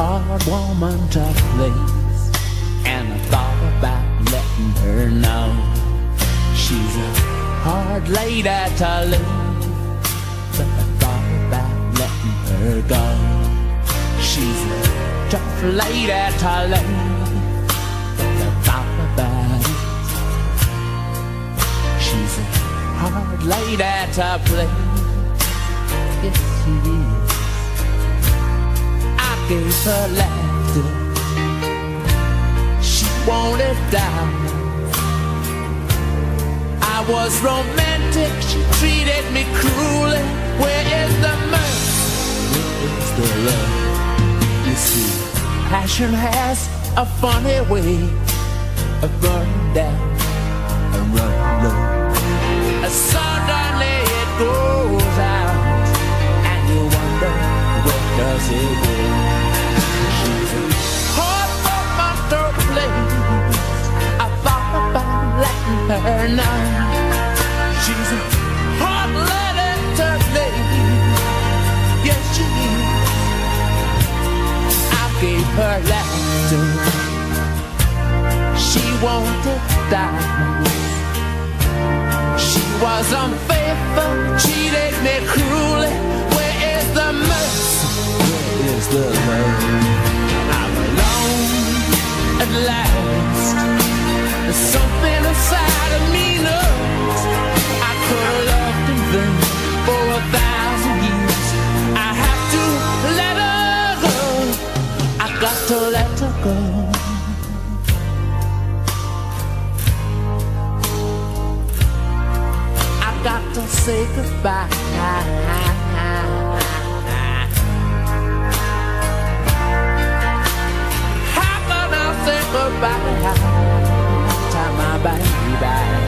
Hard woman to please, and I thought about letting her know. She's a hard lady to leave, but I thought about letting her go. She's a tough lady to leave, but I thought about it. She's a hard lady to please. Yes, she is. Gave her laughter. She wanted down. I was romantic. She treated me cruelly. Where is the mercy? Where is the love? You see, passion has a funny way of burning down and running low. Suddenly her know. She's a hard lady to please. Yes, she. I gave her. She. She was unfaithful, cheated me cruelly. Where is the mercy? Where is the love? Say goodbye. How can I have to level zone I got to let her go I got to say goodbye? Time my baby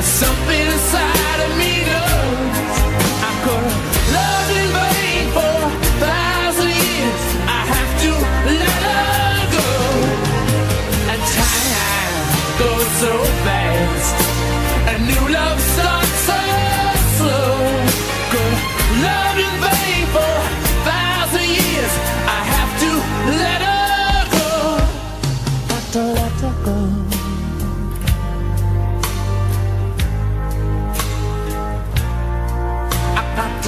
Something inside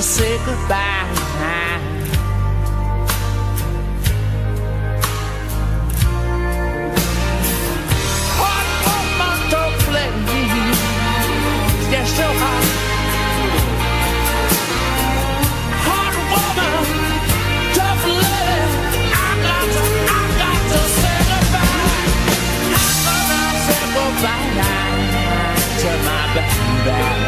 to say goodbye. Hot. Woman, tough. I got to, I got to say goodbye. I got to say goodbye to my baby.